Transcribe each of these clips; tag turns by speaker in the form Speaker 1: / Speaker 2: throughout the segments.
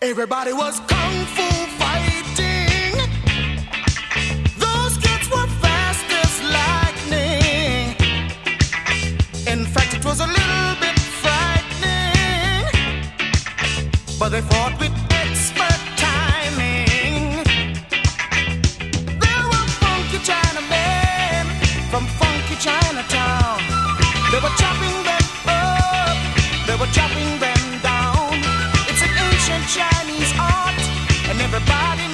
Speaker 1: Everybody was kung fu. But they fought with expert timing. There were funky Chinamen from funky Chinatown. They were chopping them up, they were chopping them down. It's an ancient Chinese art, and everybody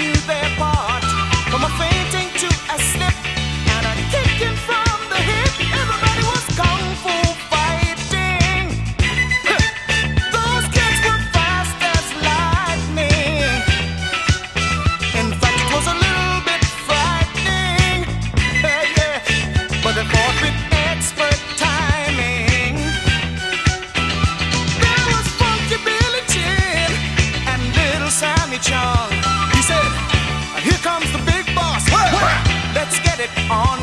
Speaker 1: Little He said, "Here comes the big boss. Let's get it on."